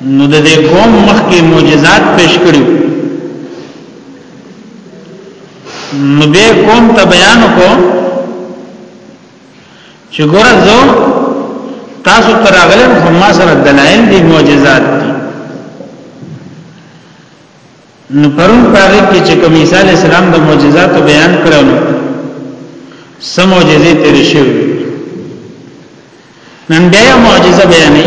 نو د دې قوم مخکې معجزات پیش کړیو نو به قوم ته بیان کو چې ګوره زه تاسو تر غلم هم سره دلایل دي معجزات نو پرون پاره کې چې کوم عیسی علی السلام د معجزاتو بیان کړو سم معجزې تیر شو نن بیا معجزه بیانې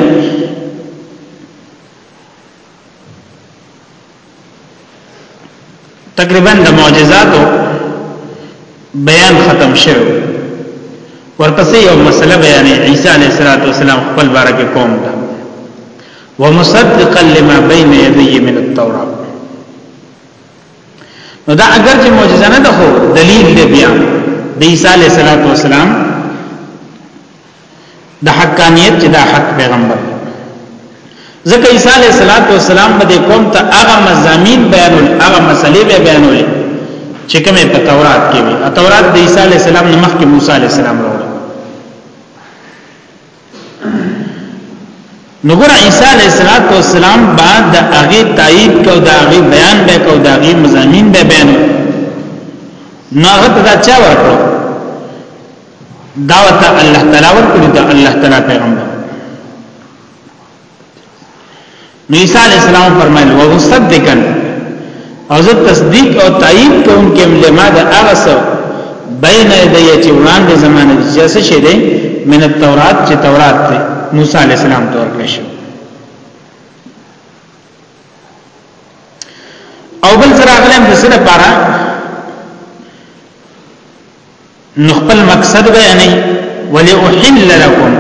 تقریبا د معجزاتو بیان ختم شو ورپسې یو مسله بیانې عیسی علیه السلام خپل بارکه قوم ته ومصدقا لما بين يدي من التوراة نو دا اگر چې معجزه نه ده خو دلیل دی بیا د عیسی علیه السلام د حقانیت چې دا حق پیغمبر ځکه عیسی علیه السلام به قوم ته هغه مزامین بیانول هغه مسلې به بیانول چې کومه په تورات کې وي تورات د عیسی علیه السلام نه مخکې موسی علیه السلام راوړل نو ګور عیسی علیه السلام بعد د هغه تایید کو د هغه بیان به کو د هغه مزامین به بیان نو هغه دا چا ورکړو دعوت الله تعالی ورکړو د الله تعالی پیغمبر نو عیسی علی السلام فرمایل او مصدقا او زه تصدیق او تایید کوم کې لما د اغسو بین یدی چې وړاندې زمانه دي چې څه شه دي من التورات چې تورات دی موسی علی السلام تور کړی شو او بل سره غلم د سره پاره نو خپل مقصد بیانې ولی احل لكم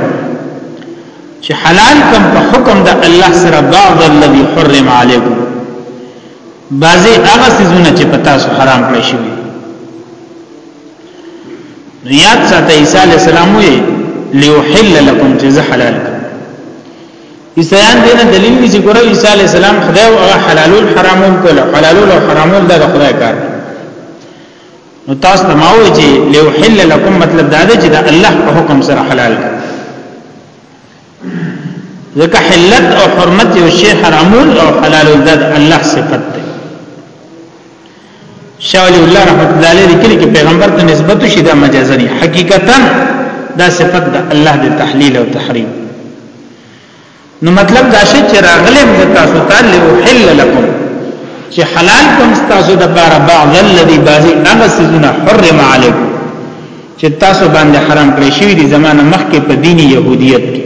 چې حلال کوم په حکم د الله سره بعض الذي حرم عليكم بعضی هغه سيزونه چې پتا سو حرام کړی شي نو یاد ساته عیسی علی السلام وی ليحل لكم چې زه حلال عیسیان دینه دلیل دی چې ګورو عیسی علی السلام خدای او حلالول حرامول کول حلالول او حرامول د خدای کار دی نو تاسو ته ما وایي چې ليحل لكم مطلب دا دی چې دا الله په حکم سره حلال کړ ځکه حلت او حرمت یو شی حرامول او حلال د الله صفت دی شاول الله رحمت الله علیه لیکلی چې پیغمبر ته نسبت شي دا مجازا حقیقتا دا صفت د الله د تحلیل او تحریم نو مطلب دا شی چې راغلم د تاسو ته لوحل لكم چې حلال کوم تاسو د بار بعض الذي بعضي هغه سيزونه حرم عليكم چې تاسو باندې حرام کړی شوی دي زمانه مخکې په دین يهوديت کې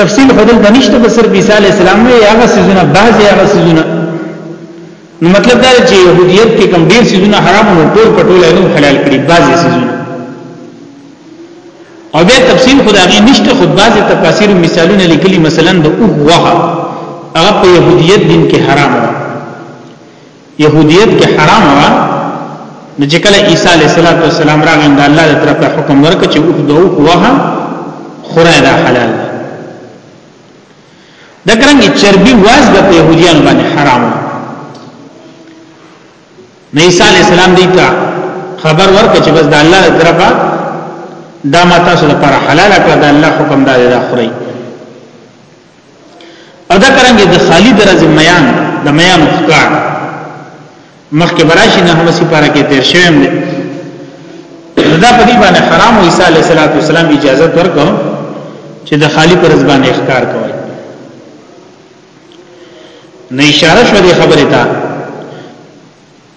تفصیل خدل دنيشته به صرف عيسى عليه السلام وی هغه سيزونه بعضي هغه سيزونه نو مطلب دا چې يهوديت کې کم ډیر سيزونه حرام او ټول پټول نه حلال کړی بعضي سيزونه او بیا تفصیل خدای نشته خود بعضی تفاسیر مثالونه لیکلي مثلا د اوه وه هغه په يهودیت دین کې حرام و يهودیت کې حرام و نو چې کله عیسی علیه السلام راغی د الله تر په حکم ورک چې اوه د اوه وه خورای دا حلال د کرنګ چربي واز د يهودیان باندې حرام و نو عیسی علی السلام دی ته خبر ورکړ چې بس د الله طرفه دا ما تاسو لپاره حلال کړ دا الله حکم دا دی دا خوري او دا کرانګي د خالد رضی میان د میان ښکار مخکې براشي نه هم سي پاره کې تیر شوم دي دا په دې باندې حرام او عیسی علیه السلام اجازه ورکړه چې د خالد رضی باندې ښکار کوي نه اشاره شو دې خبرې ته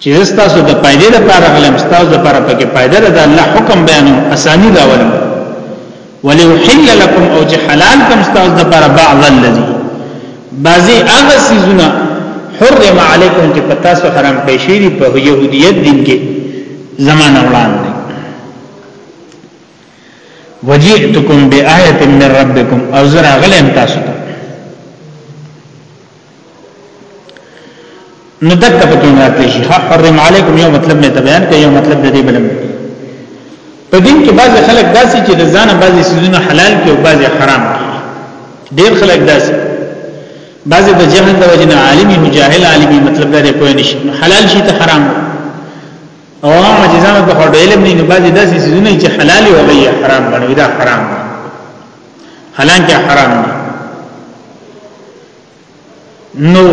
چې تاسو د پایدې لپاره غلم تاسو د لپاره پکې پایده ده الله حکم بیانو اسانی دا ولم وليحل لكم او چې حلال کوم تاسو د لپاره بعض الذي بعضي هغه سيزونه حرم علیکم چې پتا سو حرام پېښې دي په يهوديت دین کې زمانہ وړاندې وجئتکم بآیت من ربکم او زرا غلم تاسو ته نو دک پکې راته شي حرم علیکم یو مطلب مې بیان کړ یو مطلب د دې بلم په دین کې بعض خلک داسې چې د ځان بعضې سيزونه حلال کې او بعضې حرام کې ډېر خلک داسې بعضې د جهل د وجنه عالمي مجاهل عالمي مطلب دا دی کوی نشي حلال شي ته حرام دی او عام عزیزانو ته خو علم نه بعضی داسې سيزونه چې حلال او غي حرام غنوي دا حرام دي حالانکه حرام دي نو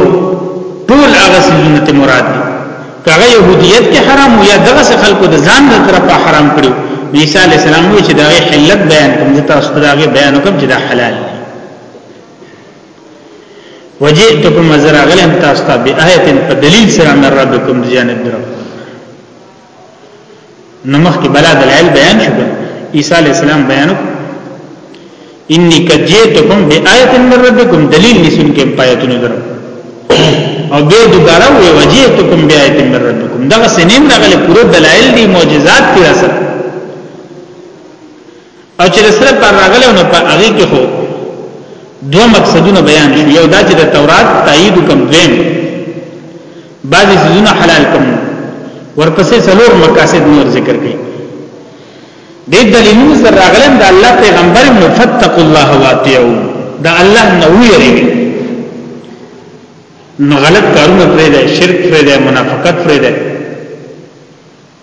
ټول هغه سيزونه ته مراد دي کغه يهوديت کې حرام او یا دغه خلکو د ځان د طرفه حرام کړو عیسی علی السلام وی چې دا حلت بیان کوم چې تاسو ته دا بیان کوم چې دا حلال دی وجئتکم مزر غلم تاسو ته بآیت په دلیل سره من ربکم جانب درو نو مخکې بلا دلایل بیان شو عیسی علی السلام بیانو انی کجئتکم بآیت من ربکم دلیل نسون کې پایتونه درو او به دوباره وی وجئتکم بآیت من ربکم دا سنیم راغله پوره دلایل دي معجزات دي سره او چې سره پر راغله نو په هغه کې خو دوه مقصدونه بیان شو یو دا چې د تورات تایید کوم دیم بعضی سيزونه حلال کوم ورپسې څلور مقاصد نور ذکر کړي دې دلیلونو سره راغلم د الله پیغمبر نو فتقوا الله واتیو دا الله نو یریږي نو غلط کارونه پرې ده شرک پرې ده منافقت پرې ده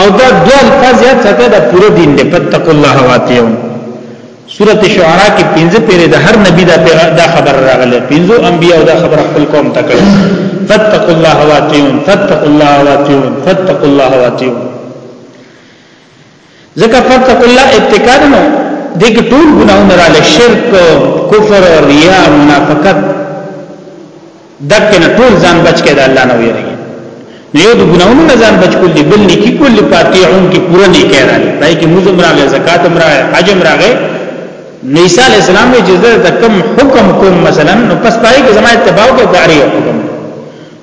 او دا دو الفاظ یاد ساته دا پورا دین دی فتق الله واتیو سورت شعراء کې پنځه پیره د هر نبی دا دا خبر راغله پنځو انبیا دا خبر خپل قوم ته کړه فتق الله واتیو فتق الله واتیو فتق الله واتیو ځکه فتق الله ابتکار نو دغه ټول ګناونه را لې شرک کفر ریا منافقت دغه نه ټول ځان بچ کې د الله نه ویری نو یو د ګناونو نه ځان بچ کول دي بل نیکی کول دي پاتېون کې پوره نه کېرا دي پای کې موزم راغې زکات هم راغې حج هم راغې عیسی علی السلام یې جزر د کم حکم کوم مثلا نو پس پای کې زما اتباع کې داري حکم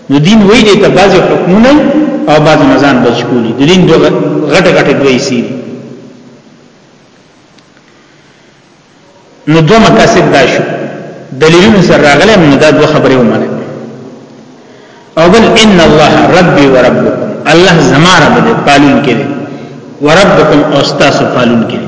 نو دین وی دی ته بعضی حکمونه او بعضی نزان بچکولی د دین دو غټ غټ دوی سی نو دو مقاصد دا شو دلیلونه سره راغله نو دا دو خبرې ومنه او بل ان الله ربي وربكم الله زما رب دې پالون کړي وربكم او استاسو پالون کړي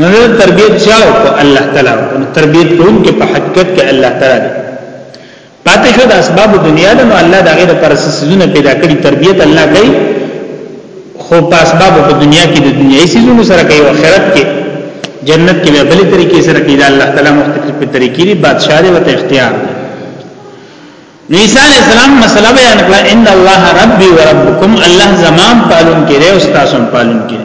نو تربیت چاو کو الله تعالی نو تربیت کوم کې په حقیقت کې الله تعالی دی پاتې شو د اسباب دنیا د نو الله دغه د پر سيزونه پیدا کړی تربیت الله کوي خو په اسباب په دنیا کې د دنیاي سيزونو سره کوي او آخرت کې جنت کې به بل طریقې سره کوي دا الله تعالی مختلف طریقې لري بادشاہ دی وته اختیار دی نو عیسی علیہ السلام مسله بیان کړه ان الله ربي وربکم الله زمان پالون کړي او تاسو پالون کړي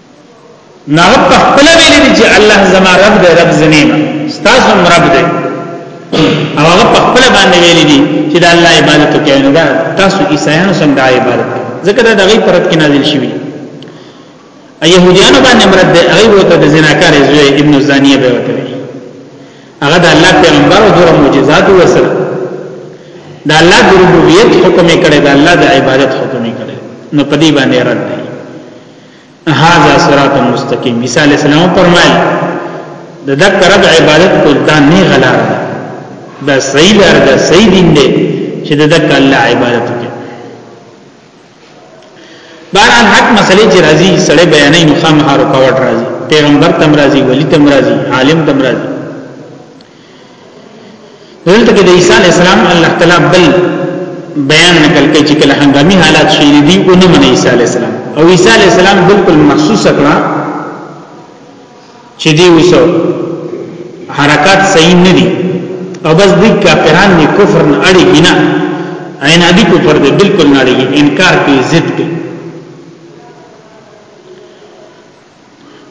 نه په خپل ویل دي چې الله زما رب دی رب زمين ستاسو رب دی او هغه په خپل باندې ویل دي چې د الله عبادت کوي نو دا تاسو عیسایانو سم د عبادت ځکه دا دغه پرد کې نازل شوی يهوديانو باندې مراد دی هغه وته د زناکار زوی ابن زانیه به وته هغه د الله پیغمبر او د معجزات وسره د الله د ربوبیت حکم کړي د الله د عبادت حکم کړي نو پدی باندې رد هاذا صراط مستقیم عیسی علی السلام فرمایل د دک رب عبادت کول دا نه غلار ده دا صحیح لار ده صحیح دین دی چې د دک الله عبادت وکړي بهرحال حق مسلې چې راځي سړی بیانې مخامخ رکاوټ راځي پیغمبر تم راځي ولی تم راځي عالم تم راځي دلته کې د عیسی علی السلام الله تعالی بل بیان نقل کوي چې کله هنګامي حالات شي دي او نه من عیسی علی السلام او عیسی علی السلام بالکل محسوس کړه چې دی وسو حرکات صحیح نه دي او بس دې کافران دې کفر نه اړي نه عین ادي کفر دې بالکل نه اړي انکار کوي ضد کوي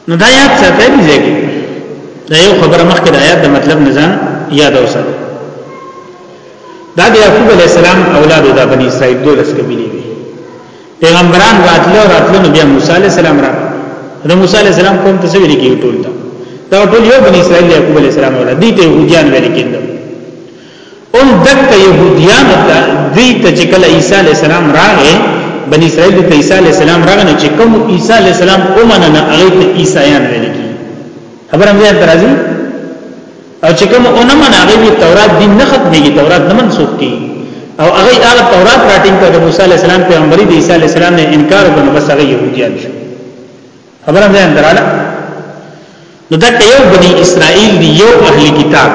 نو دا یاد ساتي دي ځکه دا یو خبره مخکې د آیات د مطلب نه ځان یاد اوسه دا د یعقوب علی السلام اولاد د بنی اسرائیل د لس قبیله وی پیغمبران راتلو راتلو نبی موسی علی السلام را نو موسی علی السلام کوم ته ویل کیږي ټول دا ټول یو بنی اسرائیل یعقوب علی السلام اولاد دي ته یوجان ویل کیږي ام دک يهوديان ته دوی ته چې کله عيسى عليه السلام راغې بني اسرائيل ته عيسى عليه السلام راغې نو چې کوم عيسى عليه السلام اومنه نه هغه ته عيسایان ویل کی خبر هم ځان درازي او چې کوم اونمن هغه به تورات دین نه ختميږي تورات نه منسوخ کی او هغه هغه تورات راټینګ کړ د موسی عليه السلام پیغمبري د عيسى عليه السلام نه انکار وکړ بس هغه يهوديان شو خبره ده اندراله نو دا یو بنی اسرائیل دی یو اهلی کتاب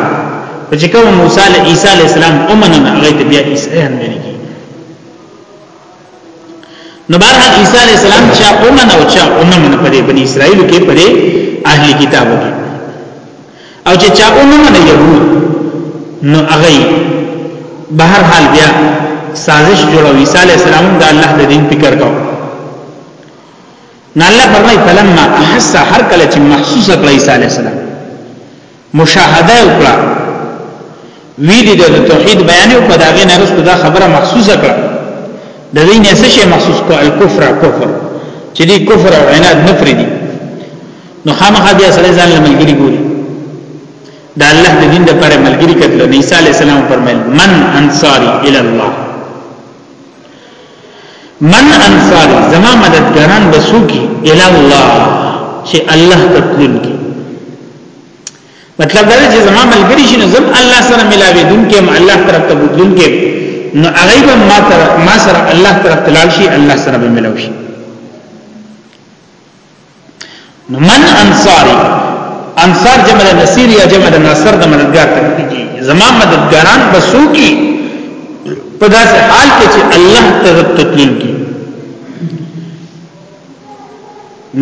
چې کوم موسی علی عیسی علی السلام اومنن هغه ته بیا عیسی هم ویل کی نو بار عیسی علی السلام چې اومن او چې اومن په بنی اسرائیل کې په اهلی کتابو کې او چې چا اومن نه یهود نو هغه بهر حال بیا سازش جوړو عیسی علی السلام د الله د دین فکر کاوه نو الله فرمای فلما احس هر کله چې محسوس کړ عیسی علی السلام مشاهده وکړه وی دي د توحید بیان او په داغه نه رسو دا خبره محسوس کړه د دې نه څه شی محسوس کو الکفر کفر چې دې کفر او عناد نه فریدي نو خامخا بیا سره ځان لملګری ګوري دا الله د دین لپاره ملګری کتل عیسی علی السلام فرمایل من انصاری الی الله من انصاری زما مددګاران بسوکی الی الله چې الله تطلون کی مطلب دا چې زما ملګری شنو زم الله سره ملاوي دن کې الله طرف ته بدلون کې نو هغه به ما تر ما سره الله طرف تلال شي الله سره به ملاوي شي نو من انصاری انصار جمع د نصیر یا جمع د ناصر د مددگار ته کیږي زما مددګاران بسو کی په داسې حال کې چې الله ترت تطلیل کی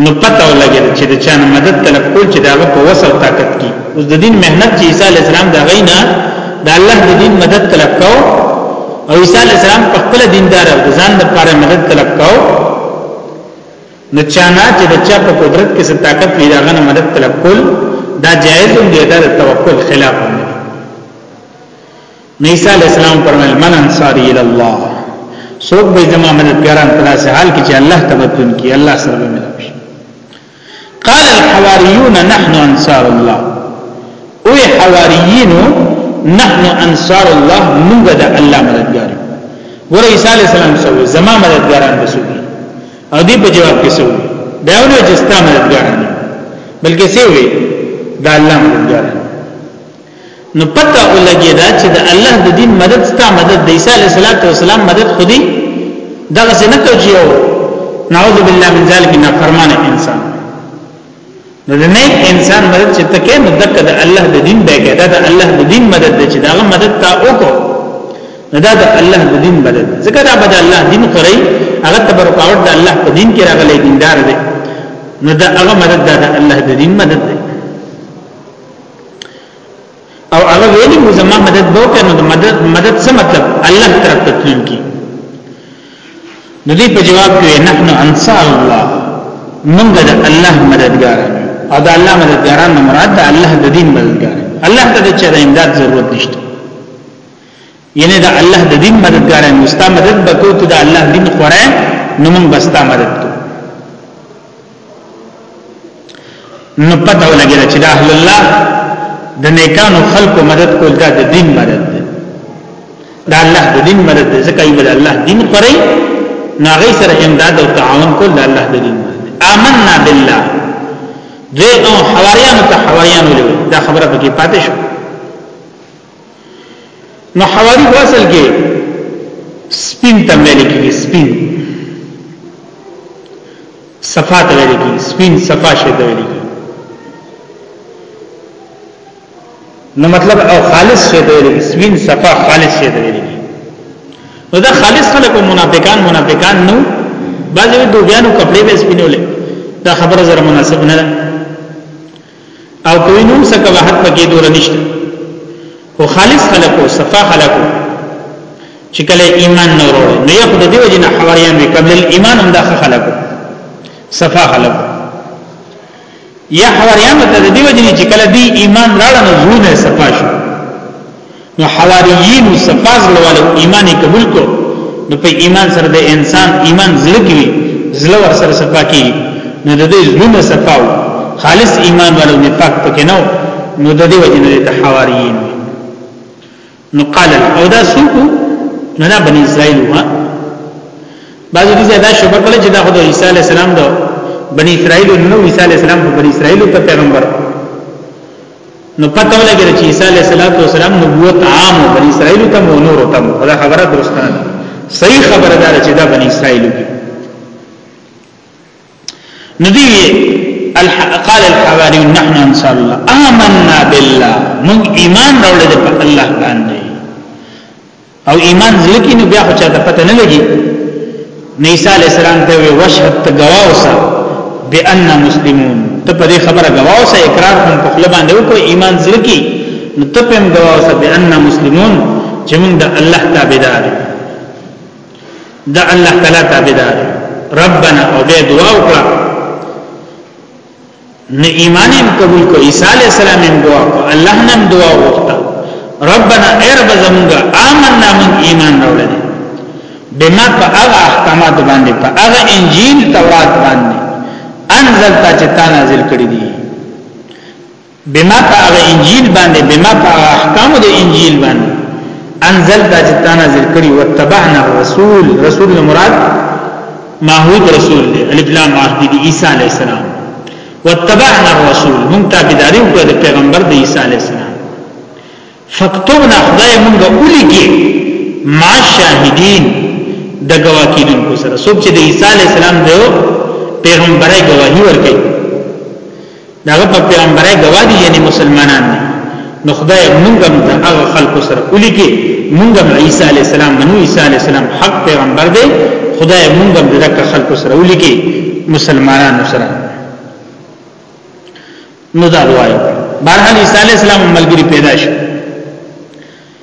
نو پته ولګی چې د چا مدد طلب کول چې داغه په وسو طاقت کی اوس د دین مهنت چې عیسی علی السلام دا غینا د الله د دین مدد طلب کو او عیسی علی السلام په خپل دیندار ځان د لپاره مدد طلب کو نو چانا چې د چا په قدرت کې څه طاقت وي دا غنه مدد طلب کول دا جایز هم دی دا د توکل خلاف هم دی عیسی علی السلام فرمایل من انصاری الی الله سوق به زما مددګاران په داسې حال کې چې الله تبتون کی الله سره به ملو شي قال الحواریون نحن انصار الله او حواریین نحن انصار الله موږ د الله مددګار ور عیسی علی السلام سره زما مددګاران بسو او دی په جواب کې سو دا ونه چې ستا مددګار نه بلکې څه وي دا الله مددګار نو پته ولګی دا چې د الله د دین مدد ستا مدد د عیسی علیه السلام مدد خودي دغه څه نه کوي نعوذ بالله من ذلک نه فرمانه انسان نو د نیک انسان مدد چې تکې نو دک د الله د دین به کې دا د الله د دین مدد دی چې دا مدد تا وکړو نو دا د الله د دین مدد ځکه دا به د الله دین خوري هغه تبرکاوت د الله په دین کې راغلي دیندار دی نو دا هغه مدد دا د الله د دین مدد دی او هغه ویلي مو زما مدد به وکړي نو مدد مدد څه مطلب الله طرف ته تلل کی نو دې په جواب کې نحن انصار الله موږ د الله مددګاران او د الله مددګاران مراد د الله د دین مددګار الله ته د چا امداد ضرورت نشته یعنی دا الله د دین مددګار نو ستا مدد بکو ته دا الله دین خوره نو موږ بستا مدد کو نو پته ولګی چې دا اهل الله د نیکانو خلقو مدد کول دا د دین مدد دی دا الله د دین مدد دی ځکه یې الله دین خوره ناغي سره امداد او تعاون کول دا الله د دین مدد دی آمنا بالله دوی او حواریانو ته حواریانو له دا خبره پکې پاتې شو نو حواری په اصل کې سپین ته ویل کېږي سپین صفا ته ویل کېږي سپین صفا شي ته ویل کېږي نو مطلب او خالص شي ته ویل کېږي سپین صفا خالص شي ته ویل کېږي نو دا خالص خلکو منافقان منافقان نو بعضې دوبیانو کپڑے به سپینولې دا خبره زره مناسب نه ده او کوي نوم څه کواحت پکې دور نشته خو خالص خلقو صفا خلقو چې کله ایمان نه وروړي نو یو د دیو جن حواریان وی قبل الایمان هم داخه خلقو صفا خلقو یا حواریان ته د دیو جن چې کله دی ایمان راړل نو زړه صفا شو نو حواریین صفاز لواله ایمان قبول کو نو په ایمان سره د انسان ایمان زړه کی زړه ور سره صفا کی نو د دې زړه صفاو خالص ایمان ولو نفاق پکې نو نو د دې وجه نه ته حواریین نو قال او دا سوکو نو نه بنی اسرائیل وا بعضی دې دا شبکه کړل چې دا خدای عیسی علی السلام دو بنی اسرائیل نو عیسی علی السلام په بنی اسرائیل ته پیغمبر نو پته ولګی چې عیسی علیه السلام نبوت عام او بنی اسرائیل ته مو نور ته مو دا خبره درسته نه صحیح خبره ده چې دا بنی اسرائیل دي ندی قال الحواری نحن انصار الله آمنا بالله موږ ایمان راوړل په الله باندې او ایمان زړه کې نو بیا خو چاته پته نه لګي نو عیسی علی السلام ته وی وشهد ته گواه اوسه بان مسلمون ته په دې خبره گواه اوسه اقرار هم په خپل باندې وکړه ایمان زړه کې نو ته په گواه اوسه بان مسلمون چې موږ د الله تابعدار د الله تعالی تابعدار ربنا او به دعا وکړه نه ایمان هم قبول کو عیسی علی السلام هم دعا کو الله نن دعا وکړه ربنا ارب زمونږه آمنا من ایمان راوړل بما فاغا احکامات باندې فاغا انجیل تورات باندې انزل تا چې تا نازل کړی دی بما فاغا انجیل باندې بما فاغا احکام د انجیل باندې انزل تا چې تا نازل کړی وتبعنا الرسول رسول مراد ماهود رسول دی الف لام ماهدی دی عیسی علی السلام واتبعنا الرسول مونږ تابعداري وکړه د پیغمبر د عیسی علی السلام فكتبنا خدای مونږ ولګي مع شاهدین د گواه کیدونکو سره څوک چې د عیسی علی السلام د پیغمبري گواهی ورکړي داغه په پیغمبري گواهی یعنی مسلمانان دي نو خدای مونږ هم د هغه خلکو سره ولي کې مونږ هم عیسی علی السلام منو عیسی علی السلام حق پیغمبر دی خدای مونږ هم دغه خلکو سره ولي کې مسلمانانو سره نو دا وایو بهرحال عیسی علی السلام ملګری پیدا شو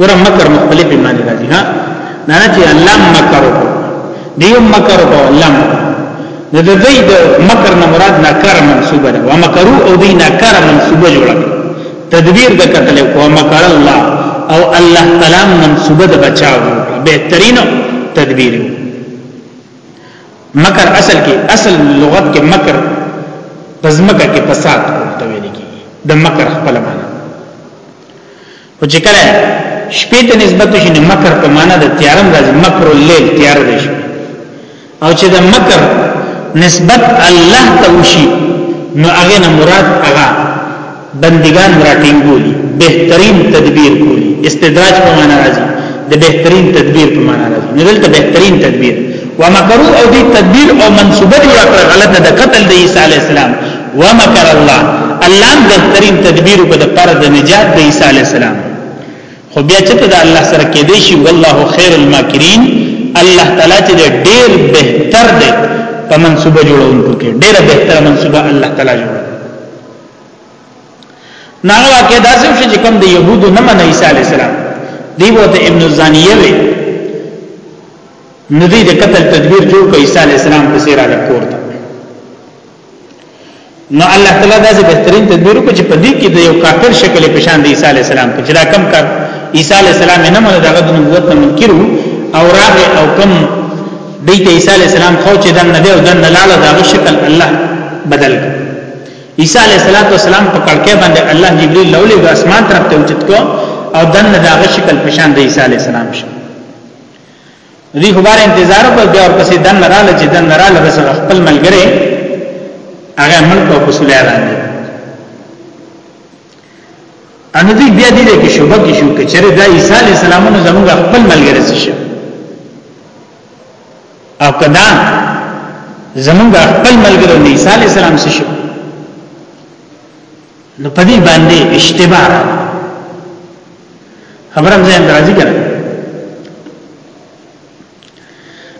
ور مکر مختلف معنی راځي ها نه چې الله مکر دیو مکر او الله د دې د مکر نه مراد ناکار منسوبه ده و مکرو او دی ناکار منسوبه جوړه تدبیر د قتل او مکر الله او الله تعالی منسوبه د بچاو بهترین تدبیر مکر اصل کې اصل لغت کې مکر پزمکه کې فساد ورته ویل کیږي د مکر خپل معنی او چې کله شپې ته نسبت شي نو مکر په معنا د تیارم راځي مکر الليل تیار دی شي او چې د مکر نسبت الله ته وشي نو هغه نه مراد هغه بندگان راټینګولي بهترین تدبیر کولی استدراج په معنا راځي د بهترین تدبیر په معنا راځي نو دلته بهترین تدبیر ومکرو او دې تدبیر او منسوبه جوړه کړه غلطه د قتل د عیسی علی السلام ومکر الله الله بهترین تدبیر کو د پر د نجات د عیسی علی السلام خو بیا چې ته د الله سره کې دی شي والله خیر الماکرین الله تعالی چې ډیر بهتر دی په منسوبه جوړونکو کې ډیر بهتر منسوبه الله تعالی جوړ ناغه کې داسې شو چې کوم د يهودو نه منه عیسی علی السلام دی وو ته ابن زانیه وی ندی د قتل تدبیر جوړ کو عیسی علی السلام په سیر علی کور نو الله تعالی دا بهترین تدبیر کو چې په دې کې د یو کافر شکل په شان د عیسی علی السلام کې جلا کم کار عیسی علی السلام نه مونږ دغه د نبوت نه منکرو او راغ او کم دې ته عیسی علی السلام خو چې دن نه دی او دن نه لاله دا شکل الله بدل کړ عیسی علیہ الصلوۃ والسلام په کړکې باندې الله جبرئیل لولې د اسمان طرف ته اوچت کو او دن داغه شکل پشان د عیسی علیہ السلام شو دوی خو بار انتظار په بیا ورپسې دن رااله چې دن رااله بس خپل ملګری هغه ملک او اصول اعلان دي ان دوی بیا دې کې شوبه کې شو کې چیرې دا عیسی علی السلام نو زموږ خپل ملګری شي او کدا زموږ خپل ملګری عیسی علی السلام شي نو په دې باندې اشتباه را خبرم ځان درازي کړه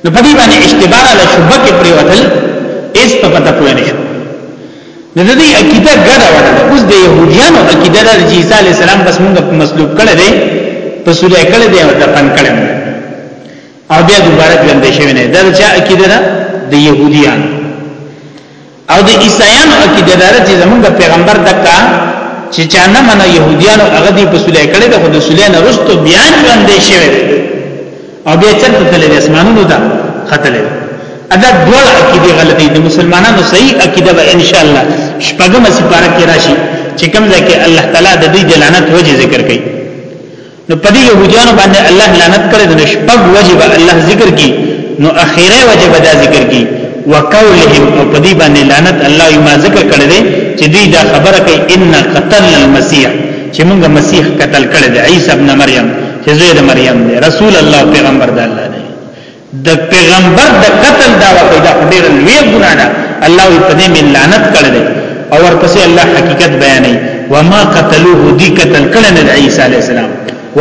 نو په دې باندې اشتباه را شوبه کې پریوتل اس په پته پوه نه شو نو د دې عقیده ګډه وړه اوس د يهوديانو عقیده د عیسی علی السلام بس موږ په مسلوب کړه دې په سولې کړه دې او دفن کړه او بیا دوباره ژوند شوی نه دا چې عقیده ده د يهوديانو او د عیسایانو عقیده دار چې زمونږ پیغمبر دکا چې چا نه منه يهوديانو هغه دی په سولې کړي دغه د سولې نه رستو بیا ژوندې شوی او بیا چرته تللی اسمانونو ته ختلې ادا ډول عقیده غلطي د مسلمانانو صحیح عقیده به ان شاء الله شپږم سپاره کې راشي چې کوم ځکه الله تعالی د دې جلانت وجه ذکر کوي نو په دې يهوديانو باندې الله لعنت کړی د شپږ وجب الله ذکر کی نو اخیره وجب دا ذکر کی وقولهم او په دې باندې لعنت الله یما ذکر کړی دی چې دوی دا خبره کوي ان قتل المسيح چې موږ مسیح قتل کړی دی عیسی ابن مریم چې زوی د مریم دی رسول الله پیغمبر د الله د پیغمبر د قتل دا وکړه دا ډېر لوی ګناه ده الله په دې من لعنت کړل او ورپسې الله حقیقت بیانې وما قتلوه دی قتل کړه نه عیسی علی السلام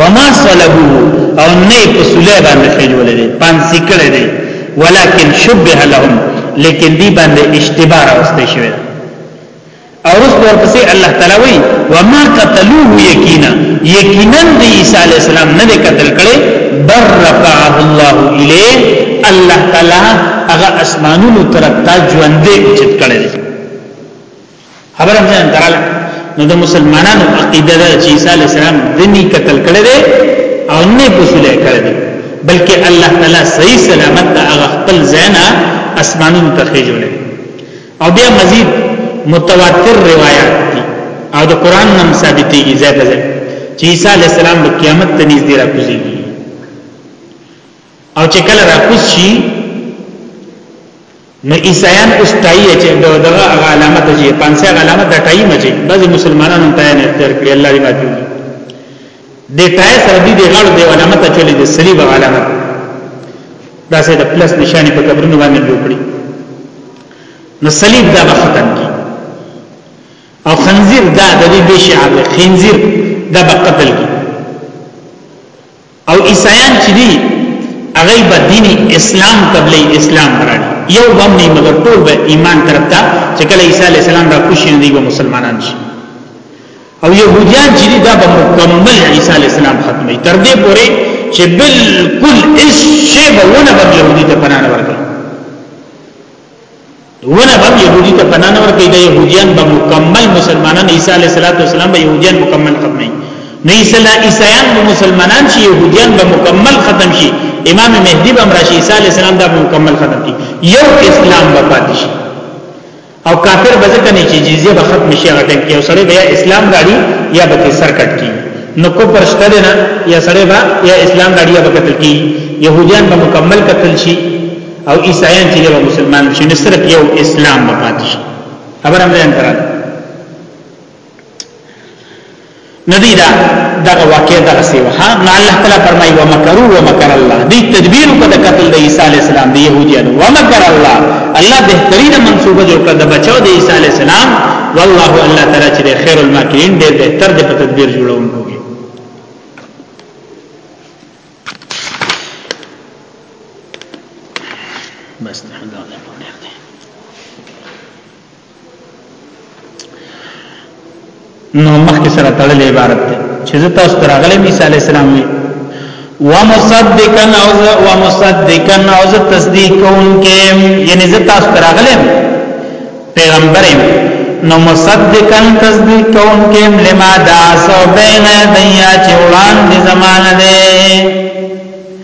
وما صلبوه او نه په صلیب باندې خېجول دي پانسی کړه دي ولکن شبه لهم لیکن دی باندې اشتباه راوستي شوی او رست ورپسې الله تعالی وی وما قتلوه یقینا یقینا د عیسی علی السلام نه قتل کړي بر رفعه الله الیه الله تعالی هغه اسمانونو تر تا ژوندې اوچت کړي خبره مې انتراله نو د مسلمانانو عقیده ده چې عیسی علی السلام د نه قتل کړي او نه پوسوله کړي بلکې الله تعالی صحیح سلامت هغه خپل زینا اسمانونو ته خېجولې او بیا مزید متواتر روایت دي او د قران نم ثابتېږي زید زید چې عیسی علی السلام د قیامت ته نږدې راکوزيږي او چې کله راکوز شي نو عیسایان اوس تایي چې دغه علامت چې پنځه علامت د تایي مچي بعضي مسلمانانو ته نه اختیار کړی الله دې ماتي د ټای سره دی د غاړو دی علامت چلی د صلیب علامت دا سه د پلس نشانی په قبرونو باندې جوړی نو صلیب دا به ختم کی او خنزیر دا د دې بشعه خنزیر دا به قتل کی او عیسایان چې دي هغه به دین اسلام قبل اسلام راړي یو باندې مگر ټول به ایمان طرف ته چې کله عیسی علی السلام را کوشي دی به مسلمانان شي او يهوديان چې دا به مکمل عيسى عليه السلام ختمي تر دې پورې چې بالکل هیڅ شی به ونه به يهودي ته پناه ورکړي ونه به يهودي ته پناه ورکړي دا يهوديان به مکمل مسلمانان عيسى عليه السلام به يهوديان مکمل ختمي نه اسلا عیسایان به مسلمانان شي يهوديان به مکمل ختم شي امام مهدی به راشي عیسی علی السلام دا مکمل ختم شي یو اسلام به پاتې شي او کافر به ځکه نه چې جزیه به ختم شي هغه ټیم کې او سړی بیا اسلام راړي یا به کې سر کټ کی نو کو پرشته نه یا سړی به یا اسلام راړي یا به قتل کی يهوديان به مکمل قتل شي او عیسایان چې به مسلمان شي نو صرف یو اسلام به پاتې شي خبر هم نه انتراله ندی دا دغه واقع دغه سی وه نو الله تعالی فرمایي ومکروا ومکر الله دې تدبیر په د قتل د عیسی علی السلام دی يهوديانو ومکر الله الله بهترینه منصوبه جوړ کړ د بچو د عیسی علی السلام والله الله تعالی چې خیر الماکرین دې بهتر دې په تدبیر جوړونکو نو مخکې سره تړلې عبارت ده چې زه تاسو ته راغلی عیسی علی السلام وی ومصدقا او ومصدقا او زه تصدیق کوونکې یعنی زه تاسو ته راغلی پیغمبر یم نو مصدقا تصدیق کوونکې لما داسو بین دیا چې وړاندې زمانه ده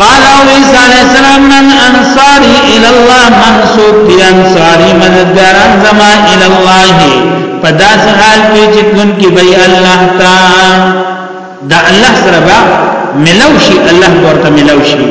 قال او عیسی علیہ السلام من انصاری الی الله من سوک دی انصاری مددگاران زما الی الله پداس حال کې چې تلون کې بی الله تا دا الله سره با ملوشي الله ورته ملوشي